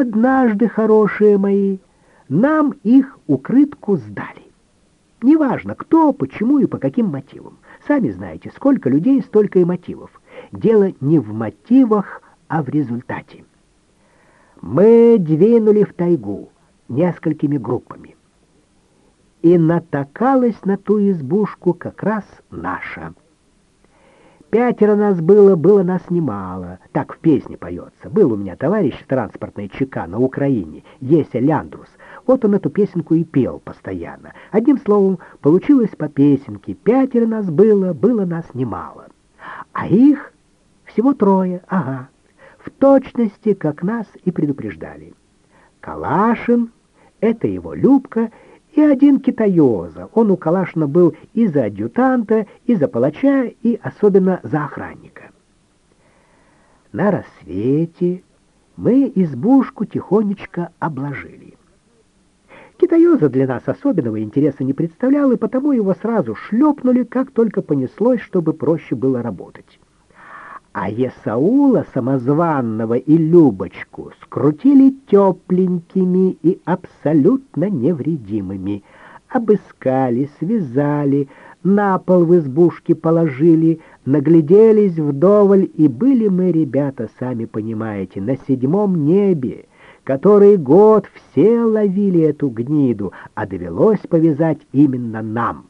однажды, хорошие мои, нам их укрытку сдали. Неважно, кто, почему и по каким мотивам. Сами знаете, сколько людей, столько и мотивов. Дело не в мотивах, а в результате. Мы двинули в тайгу несколькими группами. И натакалась на ту избушку как раз наша. Пятеро нас было, было нас немало. Так в песне поется. Был у меня товарищ транспортный ЧК на Украине, Еся Ляндрус. Вот он эту песенку и пел постоянно. Одним словом, получилось по песенке. Пятеро нас было, было нас немало. А их всего трое, ага. В точности, как нас и предупреждали. Калашин, это его Любка один китаёза. Он у Калашина был и за адъютанта, и за палача, и особенно за охранника. На рассвете мы избушку тихонечко обложили. Китаёза для нас особенного интереса не представлял, и потому его сразу шлепнули, как только понеслось, чтобы проще было работать. А Есаула самозванного и Любочку скрутили тепленькими и абсолютно невредимыми. Обыскали, связали, на пол в избушке положили, нагляделись вдоволь, и были мы, ребята, сами понимаете, на седьмом небе, который год все ловили эту гниду, а довелось повязать именно нам.